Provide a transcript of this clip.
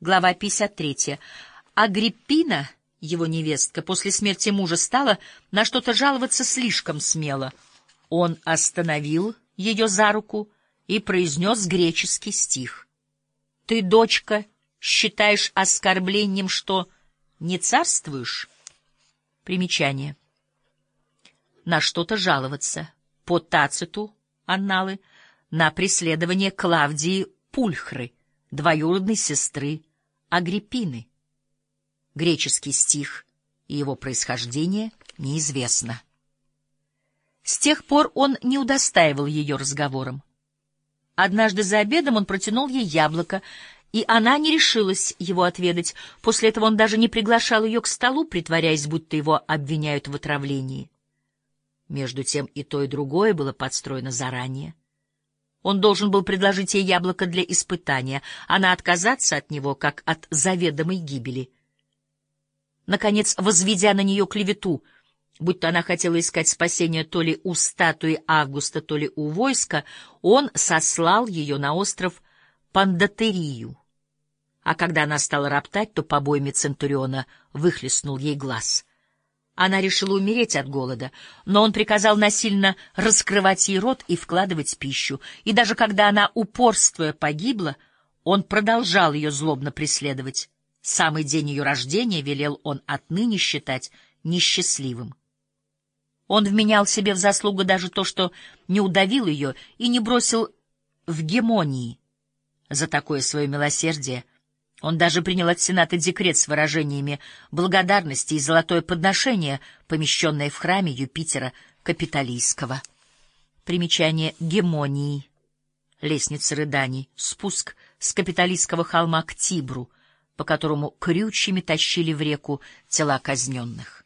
Глава 53. Агриппина, его невестка, после смерти мужа стала на что-то жаловаться слишком смело. Он остановил ее за руку и произнес греческий стих. «Ты, дочка, считаешь оскорблением, что не царствуешь?» Примечание. На что-то жаловаться. По Тациту, анналы, на преследование Клавдии Пульхры, двоюродной сестры Агриппины. Греческий стих и его происхождение неизвестно. С тех пор он не удостаивал ее разговором. Однажды за обедом он протянул ей яблоко, и она не решилась его отведать. После этого он даже не приглашал ее к столу, притворяясь, будто его обвиняют в отравлении. Между тем и то, и другое было подстроено заранее. Он должен был предложить ей яблоко для испытания, она отказаться от него, как от заведомой гибели. Наконец, возведя на нее клевету, будто она хотела искать спасения то ли у статуи Августа, то ли у войска, он сослал ее на остров Пандатерию. А когда она стала роптать, то побоями Центуриона выхлестнул ей глаз — она решила умереть от голода, но он приказал насильно раскрывать ей рот и вкладывать пищу, и даже когда она, упорствуя, погибла, он продолжал ее злобно преследовать. Самый день ее рождения велел он отныне считать несчастливым. Он вменял себе в заслугу даже то, что не удавил ее и не бросил в гемонии. За такое свое милосердие — он даже принял от Сената декрет с выражениями благодарности и золотое подношение, помещенное в храме Юпитера Капитолийского. Примечание гемонии. Лестница рыданий. Спуск с Капитолийского холма к Тибру, по которому крючьями тащили в реку тела казненных.